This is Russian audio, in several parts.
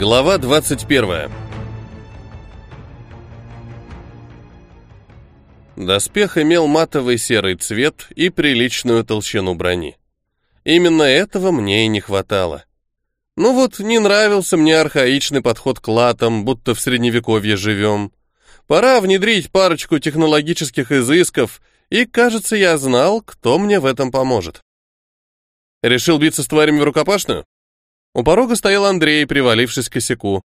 Глава 21. Доспех имел матовый серый цвет и приличную толщину брони. Именно этого мне и не хватало. Ну вот, не нравился мне архаичный подход к латам, будто в средневековье живем. Пора внедрить парочку технологических изысков, и, кажется, я знал, кто мне в этом поможет. Решил биться с тварями в рукопашную? У порога стоял Андрей, привалившись к косяку.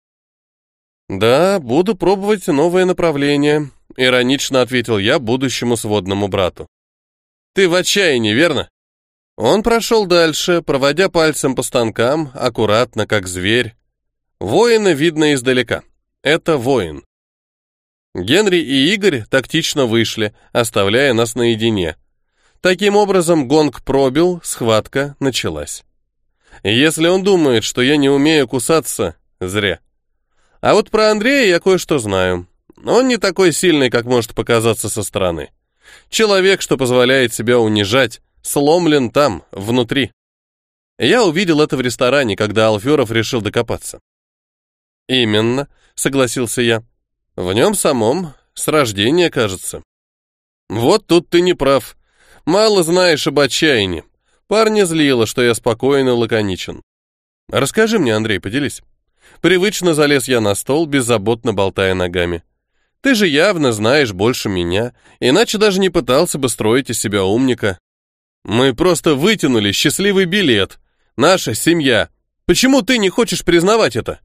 «Да, буду пробовать новое направление», — иронично ответил я будущему сводному брату. «Ты в отчаянии, верно?» Он прошел дальше, проводя пальцем по станкам, аккуратно, как зверь. Воина видно издалека. Это воин. Генри и Игорь тактично вышли, оставляя нас наедине. Таким образом, гонг пробил, схватка началась. Если он думает, что я не умею кусаться, зря. А вот про Андрея я кое-что знаю. Он не такой сильный, как может показаться со стороны. Человек, что позволяет себя унижать, сломлен там, внутри. Я увидел это в ресторане, когда Алферов решил докопаться. «Именно», — согласился я. «В нем самом, с рождения, кажется». «Вот тут ты не прав. Мало знаешь об отчаянии. Парня злило, что я спокоен и лаконичен. «Расскажи мне, Андрей, поделись». Привычно залез я на стол, беззаботно болтая ногами. «Ты же явно знаешь больше меня, иначе даже не пытался бы строить из себя умника. Мы просто вытянули счастливый билет. Наша семья. Почему ты не хочешь признавать это?»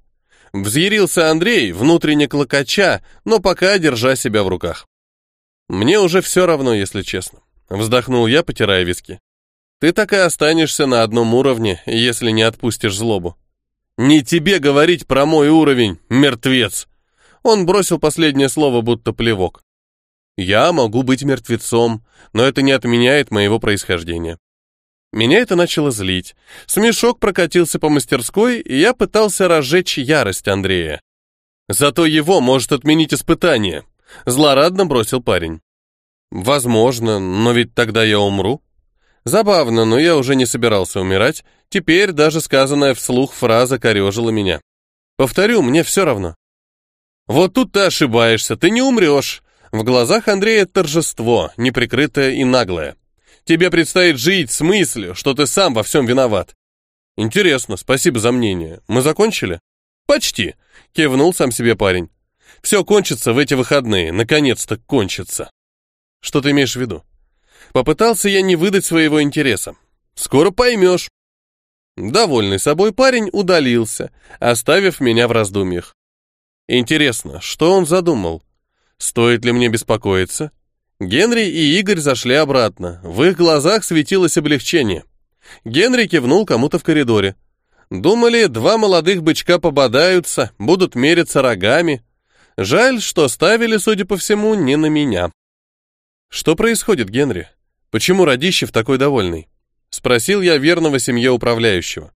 Взъярился Андрей, внутренне клокоча, но пока держа себя в руках. «Мне уже все равно, если честно». Вздохнул я, потирая виски. Ты так и останешься на одном уровне, если не отпустишь злобу. Не тебе говорить про мой уровень, мертвец. Он бросил последнее слово, будто плевок. Я могу быть мертвецом, но это не отменяет моего происхождения. Меня это начало злить. Смешок прокатился по мастерской, и я пытался разжечь ярость Андрея. Зато его может отменить испытание. Злорадно бросил парень. Возможно, но ведь тогда я умру. Забавно, но я уже не собирался умирать. Теперь даже сказанная вслух фраза корежила меня. Повторю, мне все равно. Вот тут ты ошибаешься, ты не умрешь. В глазах Андрея торжество, неприкрытое и наглое. Тебе предстоит жить с мыслью, что ты сам во всем виноват. Интересно, спасибо за мнение. Мы закончили? Почти, кивнул сам себе парень. Все кончится в эти выходные, наконец-то кончится. Что ты имеешь в виду? Попытался я не выдать своего интереса. Скоро поймешь. Довольный собой парень удалился, оставив меня в раздумьях. Интересно, что он задумал? Стоит ли мне беспокоиться? Генри и Игорь зашли обратно. В их глазах светилось облегчение. Генри кивнул кому-то в коридоре. Думали, два молодых бычка пободаются, будут мериться рогами. Жаль, что ставили, судя по всему, не на меня. Что происходит, Генри? Почему Радищев такой довольный? Спросил я верного семье управляющего.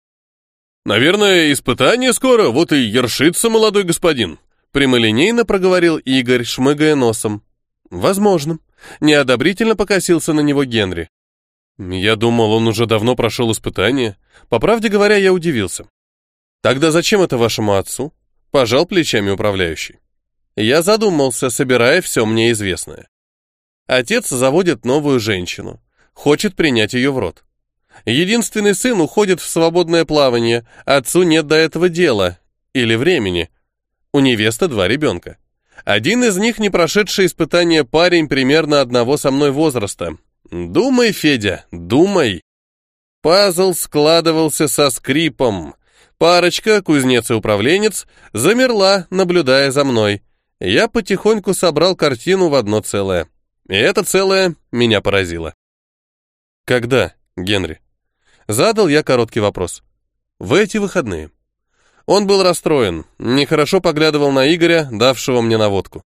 Наверное, испытание скоро, вот и ершится молодой господин. Прямолинейно проговорил Игорь, шмыгая носом. Возможно. Неодобрительно покосился на него Генри. Я думал, он уже давно прошел испытание. По правде говоря, я удивился. Тогда зачем это вашему отцу? Пожал плечами управляющий. Я задумался, собирая все мне известное. Отец заводит новую женщину, хочет принять ее в рот. Единственный сын уходит в свободное плавание, отцу нет до этого дела или времени. У невесты два ребенка. Один из них не прошедший испытание парень примерно одного со мной возраста. Думай, Федя, думай. Пазл складывался со скрипом. Парочка, кузнец и управленец, замерла, наблюдая за мной. Я потихоньку собрал картину в одно целое. И это целое меня поразило. Когда, Генри? Задал я короткий вопрос. В эти выходные. Он был расстроен, нехорошо поглядывал на Игоря, давшего мне наводку.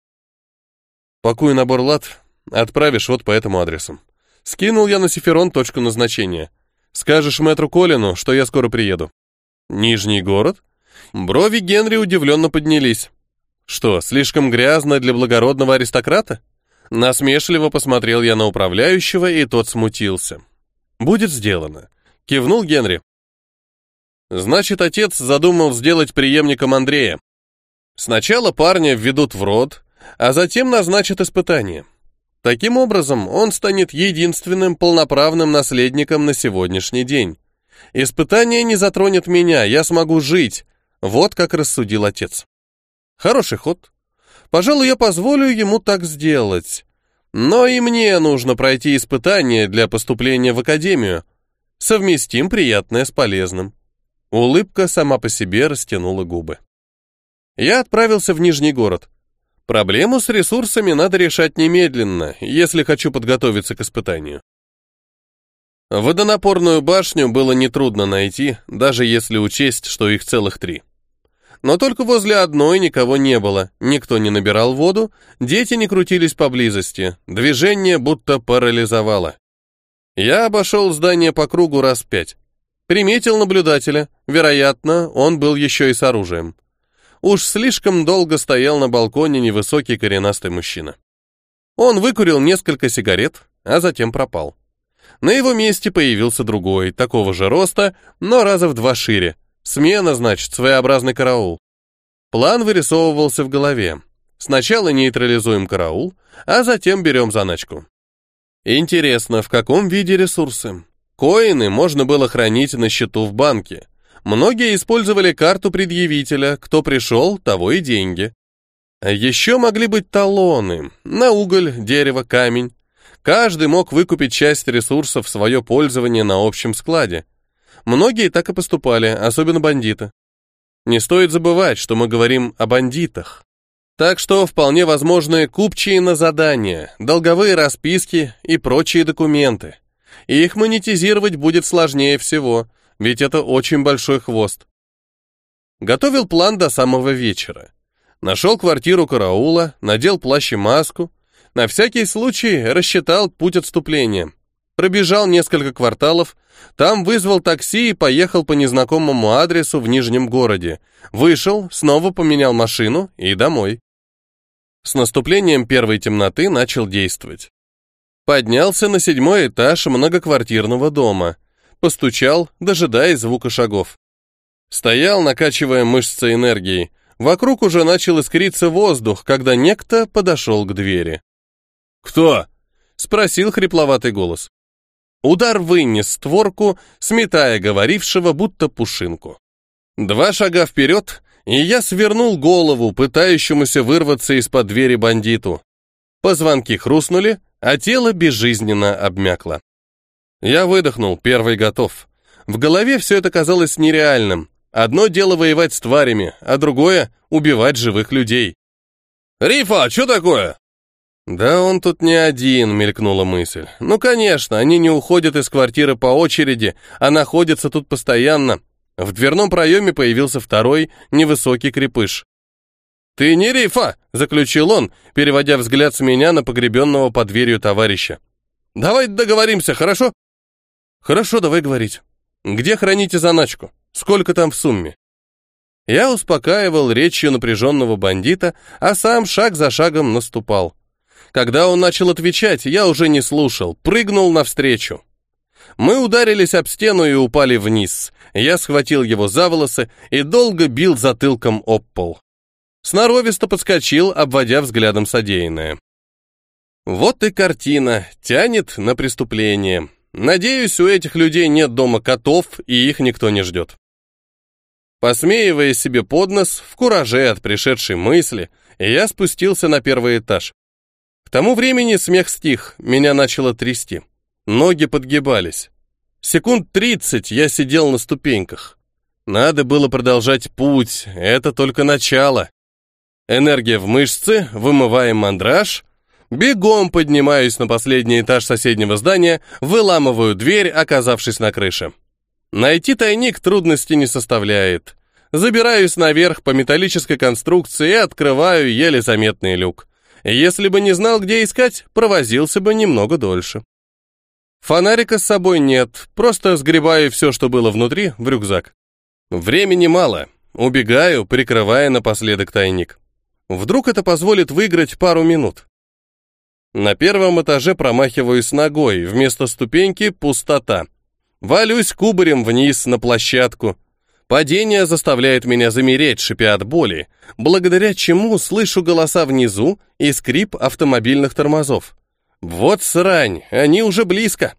Пакуй набор лад, отправишь вот по этому адресу. Скинул я на Сиферон точку назначения. Скажешь мэтру Колину, что я скоро приеду. Нижний город? Брови Генри удивленно поднялись. Что, слишком грязно для благородного аристократа? Насмешливо посмотрел я на управляющего, и тот смутился. «Будет сделано», — кивнул Генри. Значит, отец задумал сделать преемником Андрея. Сначала парня введут в род, а затем назначат испытание. Таким образом, он станет единственным полноправным наследником на сегодняшний день. Испытание не затронет меня, я смогу жить. Вот как рассудил отец. Хороший ход. Пожалуй, я позволю ему так сделать. Но и мне нужно пройти испытание для поступления в академию. Совместим приятное с полезным. Улыбка сама по себе растянула губы. Я отправился в Нижний город. Проблему с ресурсами надо решать немедленно, если хочу подготовиться к испытанию. Водонапорную башню было нетрудно найти, даже если учесть, что их целых три. Но только возле одной никого не было, никто не набирал воду, дети не крутились поблизости, движение будто парализовало. Я обошел здание по кругу раз пять. Приметил наблюдателя, вероятно, он был еще и с оружием. Уж слишком долго стоял на балконе невысокий коренастый мужчина. Он выкурил несколько сигарет, а затем пропал. На его месте появился другой, такого же роста, но раза в два шире, Смена, значит, своеобразный караул. План вырисовывался в голове. Сначала нейтрализуем караул, а затем берем заначку. Интересно, в каком виде ресурсы? Коины можно было хранить на счету в банке. Многие использовали карту предъявителя, кто пришел, того и деньги. Еще могли быть талоны на уголь, дерево, камень. Каждый мог выкупить часть ресурсов в свое пользование на общем складе. Многие так и поступали, особенно бандиты. Не стоит забывать, что мы говорим о бандитах. Так что вполне возможны купчие на задания, долговые расписки и прочие документы. И их монетизировать будет сложнее всего, ведь это очень большой хвост. Готовил план до самого вечера. Нашел квартиру караула, надел плащ и маску. На всякий случай рассчитал путь отступления. Пробежал несколько кварталов, там вызвал такси и поехал по незнакомому адресу в Нижнем городе. Вышел, снова поменял машину и домой. С наступлением первой темноты начал действовать. Поднялся на седьмой этаж многоквартирного дома. Постучал, дожидаясь звука шагов. Стоял, накачивая мышцы энергией. Вокруг уже начал искриться воздух, когда некто подошел к двери. «Кто?» — спросил хрипловатый голос. Удар вынес створку, сметая говорившего, будто пушинку. Два шага вперед, и я свернул голову, пытающемуся вырваться из-под двери бандиту. Позвонки хрустнули, а тело безжизненно обмякло. Я выдохнул, первый готов. В голове все это казалось нереальным. Одно дело воевать с тварями, а другое — убивать живых людей. «Рифа, что такое?» «Да он тут не один», — мелькнула мысль. «Ну, конечно, они не уходят из квартиры по очереди, а находятся тут постоянно». В дверном проеме появился второй, невысокий крепыш. «Ты не рифа!» — заключил он, переводя взгляд с меня на погребенного под дверью товарища. «Давай договоримся, хорошо?» «Хорошо, давай говорить. Где храните заначку? Сколько там в сумме?» Я успокаивал речью напряженного бандита, а сам шаг за шагом наступал. Когда он начал отвечать, я уже не слушал, прыгнул навстречу. Мы ударились об стену и упали вниз. Я схватил его за волосы и долго бил затылком об пол. Сноровисто подскочил, обводя взглядом содеянное. Вот и картина, тянет на преступление. Надеюсь, у этих людей нет дома котов, и их никто не ждет. Посмеивая себе под нос, в кураже от пришедшей мысли, я спустился на первый этаж. Тому времени смех стих, меня начало трясти. Ноги подгибались. Секунд тридцать я сидел на ступеньках. Надо было продолжать путь, это только начало. Энергия в мышцы, вымываем мандраж. Бегом поднимаюсь на последний этаж соседнего здания, выламываю дверь, оказавшись на крыше. Найти тайник трудности не составляет. Забираюсь наверх по металлической конструкции и открываю еле заметный люк. Если бы не знал, где искать, провозился бы немного дольше. Фонарика с собой нет, просто сгребаю все, что было внутри, в рюкзак. Времени мало, убегаю, прикрывая напоследок тайник. Вдруг это позволит выиграть пару минут. На первом этаже промахиваюсь ногой, вместо ступеньки пустота. Валюсь кубарем вниз на площадку. Падение заставляет меня замереть, шипя от боли, благодаря чему слышу голоса внизу и скрип автомобильных тормозов. Вот срань, они уже близко.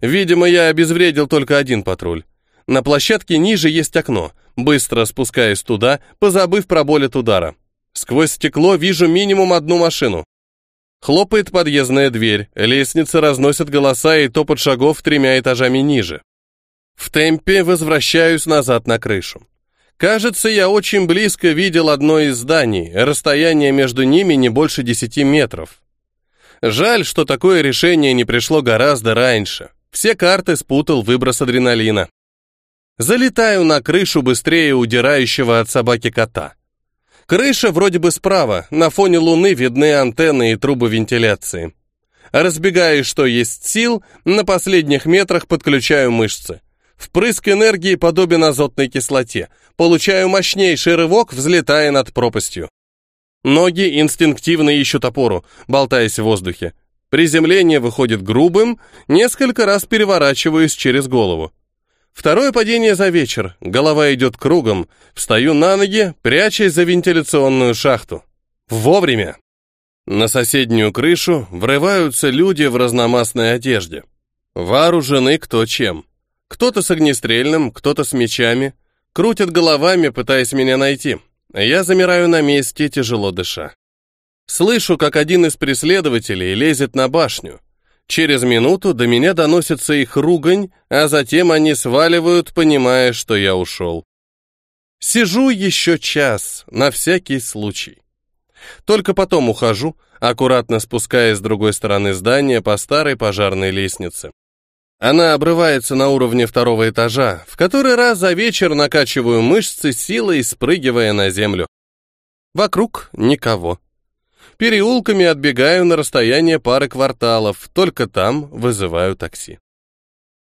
Видимо, я обезвредил только один патруль. На площадке ниже есть окно. Быстро спускаюсь туда, позабыв про боль от удара. Сквозь стекло вижу минимум одну машину. Хлопает подъездная дверь, лестница разносит голоса и топот шагов тремя этажами ниже. В темпе возвращаюсь назад на крышу. Кажется, я очень близко видел одно из зданий, расстояние между ними не больше 10 метров. Жаль, что такое решение не пришло гораздо раньше. Все карты спутал выброс адреналина. Залетаю на крышу быстрее удирающего от собаки кота. Крыша вроде бы справа, на фоне луны видны антенны и трубы вентиляции. Разбегаясь, что есть сил, на последних метрах подключаю мышцы. Впрыск энергии подобен азотной кислоте. Получаю мощнейший рывок, взлетая над пропастью. Ноги инстинктивно ищут опору, болтаясь в воздухе. Приземление выходит грубым, несколько раз переворачиваюсь через голову. Второе падение за вечер, голова идет кругом, встаю на ноги, прячась за вентиляционную шахту. Вовремя. На соседнюю крышу врываются люди в разномастной одежде. Вооружены кто чем. Кто-то с огнестрельным, кто-то с мечами. Крутят головами, пытаясь меня найти. Я замираю на месте, тяжело дыша. Слышу, как один из преследователей лезет на башню. Через минуту до меня доносится их ругань, а затем они сваливают, понимая, что я ушел. Сижу еще час, на всякий случай. Только потом ухожу, аккуратно спускаясь с другой стороны здания по старой пожарной лестнице. Она обрывается на уровне второго этажа, в который раз за вечер накачиваю мышцы силой, спрыгивая на землю. Вокруг никого. Переулками отбегаю на расстояние пары кварталов, только там вызываю такси.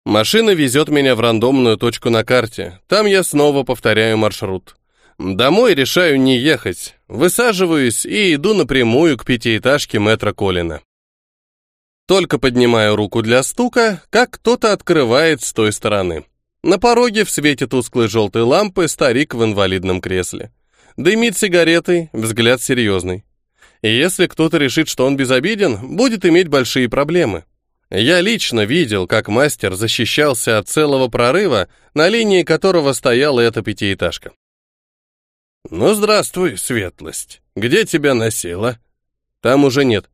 Машина везет меня в рандомную точку на карте. Там я снова повторяю маршрут. Домой решаю не ехать. Высаживаюсь и иду напрямую к пятиэтажке метро Колина. Только поднимаю руку для стука, как кто-то открывает с той стороны. На пороге в свете тусклой желтой лампы старик в инвалидном кресле. Дымит сигаретой, взгляд серьезный. И если кто-то решит, что он безобиден, будет иметь большие проблемы. Я лично видел, как мастер защищался от целого прорыва, на линии которого стояла эта пятиэтажка. «Ну, здравствуй, светлость. Где тебя носило?» «Там уже нет.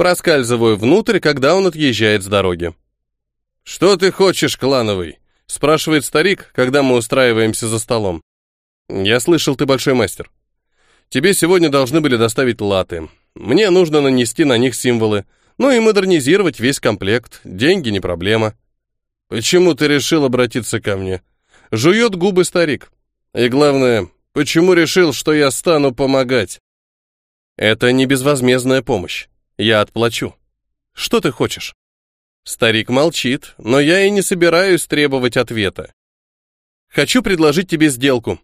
Проскальзываю внутрь, когда он отъезжает с дороги. «Что ты хочешь, клановый?» — спрашивает старик, когда мы устраиваемся за столом. «Я слышал, ты большой мастер. Тебе сегодня должны были доставить латы. Мне нужно нанести на них символы, ну и модернизировать весь комплект. Деньги не проблема». «Почему ты решил обратиться ко мне?» Жует губы старик. «И главное, почему решил, что я стану помогать?» «Это не безвозмездная помощь. Я отплачу. Что ты хочешь? Старик молчит, но я и не собираюсь требовать ответа. Хочу предложить тебе сделку.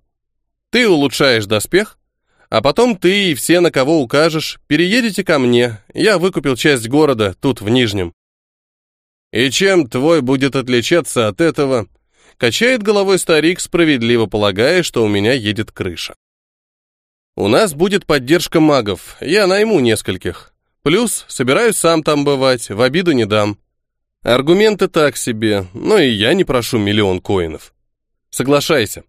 Ты улучшаешь доспех, а потом ты и все, на кого укажешь, переедете ко мне. Я выкупил часть города тут, в Нижнем. И чем твой будет отличаться от этого? Качает головой старик, справедливо полагая, что у меня едет крыша. У нас будет поддержка магов. Я найму нескольких. Плюс собираюсь сам там бывать, в обиду не дам. Аргументы так себе, но и я не прошу миллион коинов. Соглашайся.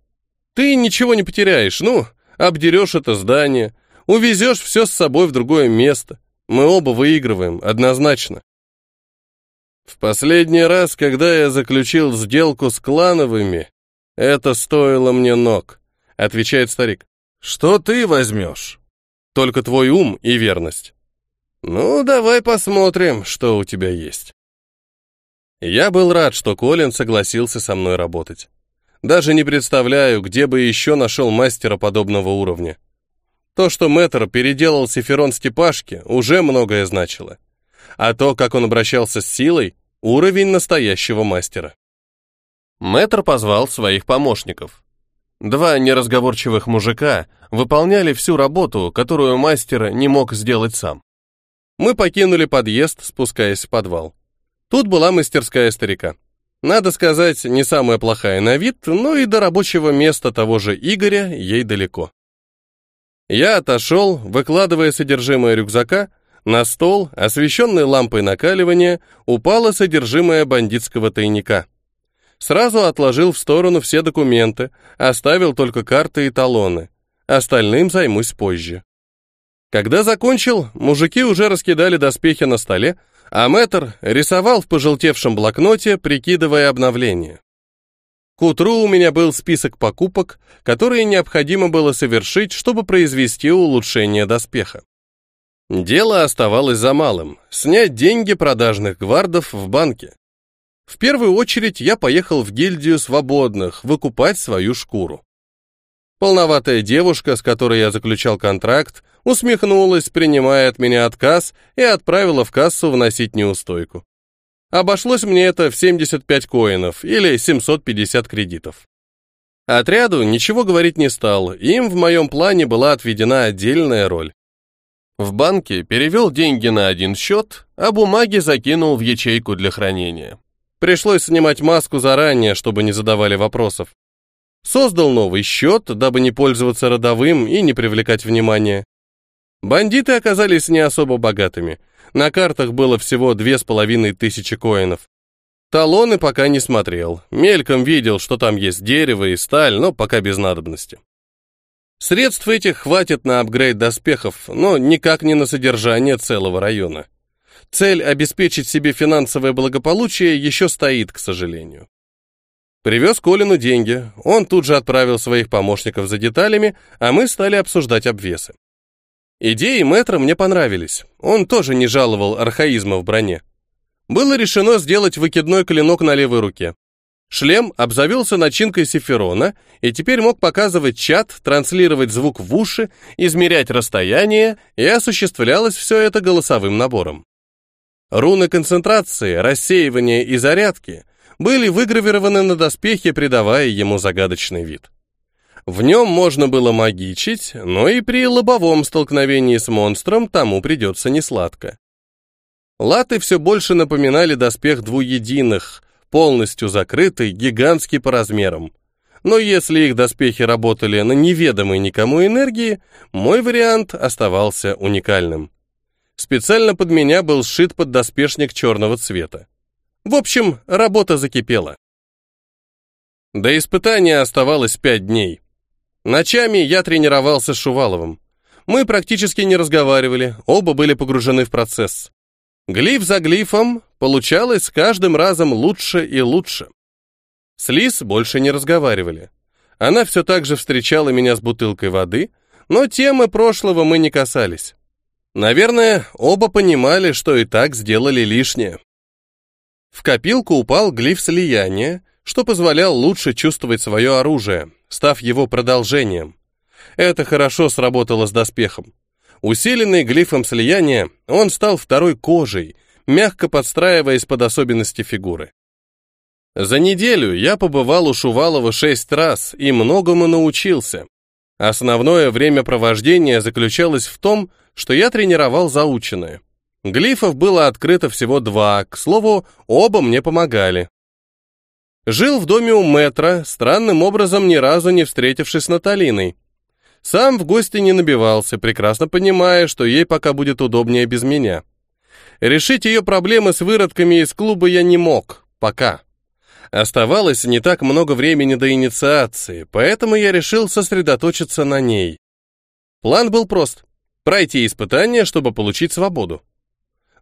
Ты ничего не потеряешь, ну, обдерешь это здание, увезешь все с собой в другое место. Мы оба выигрываем, однозначно. В последний раз, когда я заключил сделку с клановыми, это стоило мне ног, отвечает старик. Что ты возьмешь? Только твой ум и верность. Ну, давай посмотрим, что у тебя есть. Я был рад, что Колин согласился со мной работать. Даже не представляю, где бы еще нашел мастера подобного уровня. То, что мэтр переделал Сиферон Степашки, уже многое значило. А то, как он обращался с силой, уровень настоящего мастера. Мэтр позвал своих помощников. Два неразговорчивых мужика выполняли всю работу, которую мастер не мог сделать сам. Мы покинули подъезд, спускаясь в подвал. Тут была мастерская старика. Надо сказать, не самая плохая на вид, но и до рабочего места того же Игоря ей далеко. Я отошел, выкладывая содержимое рюкзака, на стол, освещенный лампой накаливания, упало содержимое бандитского тайника. Сразу отложил в сторону все документы, оставил только карты и талоны. Остальным займусь позже. Когда закончил, мужики уже раскидали доспехи на столе, а мэтр рисовал в пожелтевшем блокноте, прикидывая обновление. К утру у меня был список покупок, которые необходимо было совершить, чтобы произвести улучшение доспеха. Дело оставалось за малым – снять деньги продажных гвардов в банке. В первую очередь я поехал в гильдию свободных выкупать свою шкуру. Полноватая девушка, с которой я заключал контракт, усмехнулась, принимая от меня отказ, и отправила в кассу вносить неустойку. Обошлось мне это в 75 коинов или 750 кредитов. Отряду ничего говорить не стал, им в моем плане была отведена отдельная роль. В банке перевел деньги на один счет, а бумаги закинул в ячейку для хранения. Пришлось снимать маску заранее, чтобы не задавали вопросов. Создал новый счет, дабы не пользоваться родовым и не привлекать внимания. Бандиты оказались не особо богатыми. На картах было всего две с половиной тысячи коинов. Талоны пока не смотрел. Мельком видел, что там есть дерево и сталь, но пока без надобности. Средств этих хватит на апгрейд доспехов, но никак не на содержание целого района. Цель обеспечить себе финансовое благополучие еще стоит, к сожалению. Привез Колину деньги, он тут же отправил своих помощников за деталями, а мы стали обсуждать обвесы. Идеи мэтра мне понравились, он тоже не жаловал архаизма в броне. Было решено сделать выкидной клинок на левой руке. Шлем обзавелся начинкой сиферона и теперь мог показывать чат, транслировать звук в уши, измерять расстояние, и осуществлялось все это голосовым набором. Руны концентрации, рассеивания и зарядки были выгравированы на доспехе, придавая ему загадочный вид. В нем можно было магичить, но и при лобовом столкновении с монстром тому придется несладко. Латы все больше напоминали доспех двуединых, полностью закрытый, гигантский по размерам. Но если их доспехи работали на неведомой никому энергии, мой вариант оставался уникальным. Специально под меня был сшит поддоспешник черного цвета. В общем, работа закипела. До испытания оставалось пять дней. Ночами я тренировался с Шуваловым. Мы практически не разговаривали, оба были погружены в процесс. Глиф за глифом получалось с каждым разом лучше и лучше. С Лис больше не разговаривали. Она все так же встречала меня с бутылкой воды, но темы прошлого мы не касались. Наверное, оба понимали, что и так сделали лишнее. В копилку упал глиф слияния, что позволял лучше чувствовать свое оружие, став его продолжением. Это хорошо сработало с доспехом. Усиленный глифом слияния, он стал второй кожей, мягко подстраиваясь под особенности фигуры. За неделю я побывал у Шувалова шесть раз и многому научился. Основное время провождения заключалось в том, что я тренировал заученное. Глифов было открыто всего два, к слову, оба мне помогали. Жил в доме у метра, странным образом ни разу не встретившись с Наталиной. Сам в гости не набивался, прекрасно понимая, что ей пока будет удобнее без меня. Решить ее проблемы с выродками из клуба я не мог, пока. Оставалось не так много времени до инициации, поэтому я решил сосредоточиться на ней. План был прост пройти испытание, чтобы получить свободу.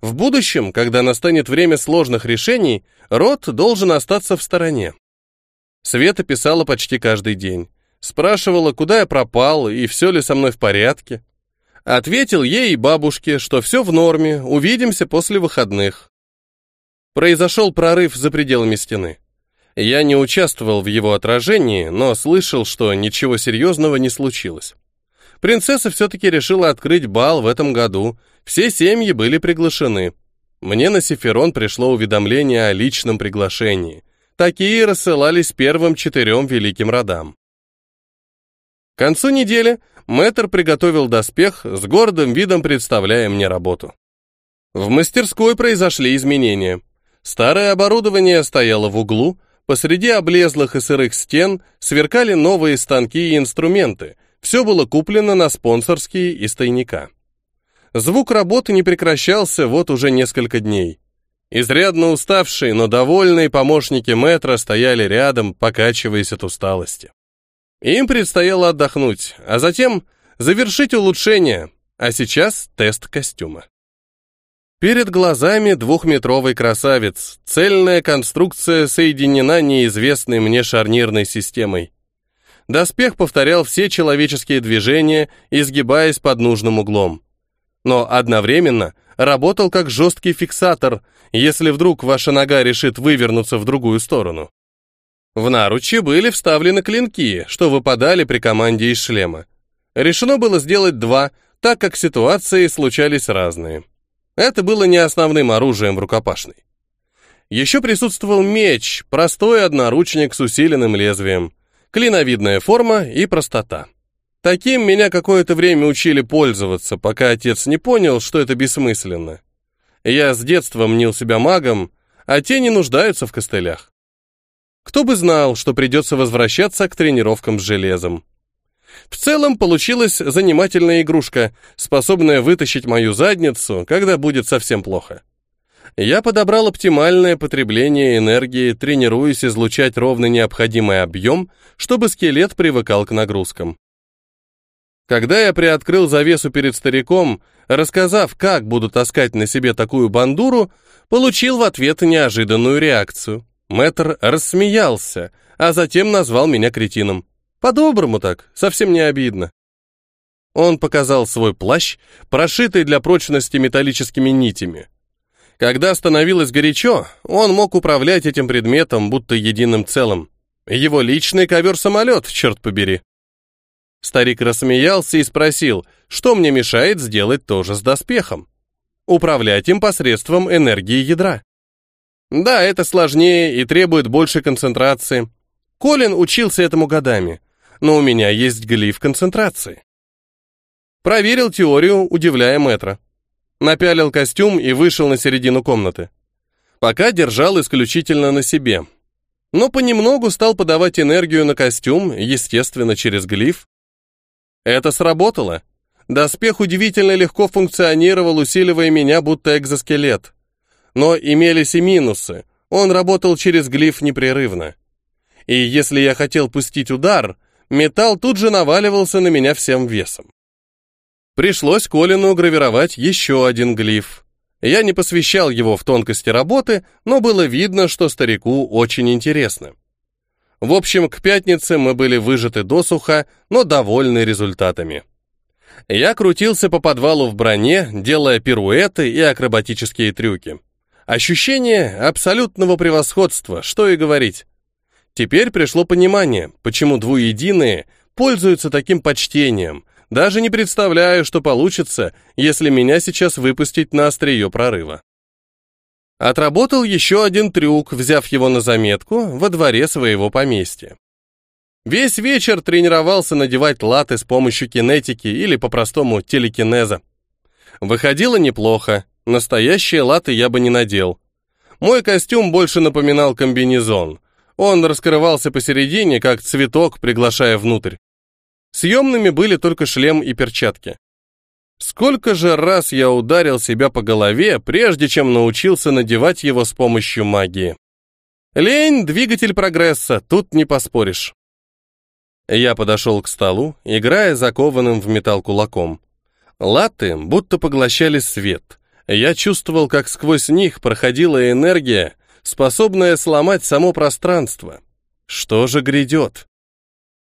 В будущем, когда настанет время сложных решений, род должен остаться в стороне. Света писала почти каждый день. Спрашивала, куда я пропал и все ли со мной в порядке. Ответил ей и бабушке, что все в норме, увидимся после выходных. Произошел прорыв за пределами стены. Я не участвовал в его отражении, но слышал, что ничего серьезного не случилось. Принцесса все-таки решила открыть бал в этом году. Все семьи были приглашены. Мне на Сиферон пришло уведомление о личном приглашении. Такие рассылались первым четырем великим родам. К концу недели мэтр приготовил доспех, с гордым видом представляя мне работу. В мастерской произошли изменения. Старое оборудование стояло в углу, посреди облезлых и сырых стен сверкали новые станки и инструменты, все было куплено на спонсорские из тайника. Звук работы не прекращался вот уже несколько дней. Изрядно уставшие, но довольные помощники метра стояли рядом, покачиваясь от усталости. Им предстояло отдохнуть, а затем завершить улучшение, а сейчас тест костюма. Перед глазами двухметровый красавец, цельная конструкция соединена неизвестной мне шарнирной системой. Доспех повторял все человеческие движения, изгибаясь под нужным углом но одновременно работал как жесткий фиксатор, если вдруг ваша нога решит вывернуться в другую сторону. В наручи были вставлены клинки, что выпадали при команде из шлема. Решено было сделать два, так как ситуации случались разные. Это было не основным оружием в рукопашной. Еще присутствовал меч, простой одноручник с усиленным лезвием, клиновидная форма и простота. Таким меня какое-то время учили пользоваться, пока отец не понял, что это бессмысленно. Я с детства мнил себя магом, а те не нуждаются в костылях. Кто бы знал, что придется возвращаться к тренировкам с железом. В целом получилась занимательная игрушка, способная вытащить мою задницу, когда будет совсем плохо. Я подобрал оптимальное потребление энергии, тренируясь излучать ровно необходимый объем, чтобы скелет привыкал к нагрузкам. Когда я приоткрыл завесу перед стариком, рассказав, как буду таскать на себе такую бандуру, получил в ответ неожиданную реакцию. Мэтр рассмеялся, а затем назвал меня кретином. По-доброму так, совсем не обидно. Он показал свой плащ, прошитый для прочности металлическими нитями. Когда становилось горячо, он мог управлять этим предметом будто единым целым. Его личный ковер-самолет, черт побери. Старик рассмеялся и спросил, что мне мешает сделать то же с доспехом. Управлять им посредством энергии ядра. Да, это сложнее и требует большей концентрации. Колин учился этому годами, но у меня есть глиф концентрации. Проверил теорию, удивляя мэтра. Напялил костюм и вышел на середину комнаты. Пока держал исключительно на себе. Но понемногу стал подавать энергию на костюм, естественно, через глиф, это сработало. Доспех удивительно легко функционировал, усиливая меня будто экзоскелет. Но имелись и минусы. Он работал через глиф непрерывно. И если я хотел пустить удар, металл тут же наваливался на меня всем весом. Пришлось Колину гравировать еще один глиф. Я не посвящал его в тонкости работы, но было видно, что старику очень интересно. В общем, к пятнице мы были выжаты досуха, но довольны результатами. Я крутился по подвалу в броне, делая пируэты и акробатические трюки. Ощущение абсолютного превосходства, что и говорить. Теперь пришло понимание, почему двуединые пользуются таким почтением. Даже не представляю, что получится, если меня сейчас выпустить на острие прорыва. Отработал еще один трюк, взяв его на заметку во дворе своего поместья. Весь вечер тренировался надевать латы с помощью кинетики или по-простому телекинеза. Выходило неплохо, настоящие латы я бы не надел. Мой костюм больше напоминал комбинезон. Он раскрывался посередине, как цветок, приглашая внутрь. Съемными были только шлем и перчатки. Сколько же раз я ударил себя по голове, прежде чем научился надевать его с помощью магии. Лень — двигатель прогресса, тут не поспоришь. Я подошел к столу, играя закованным в металл кулаком. Латы будто поглощали свет. Я чувствовал, как сквозь них проходила энергия, способная сломать само пространство. Что же грядет?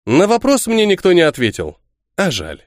На вопрос мне никто не ответил, а жаль.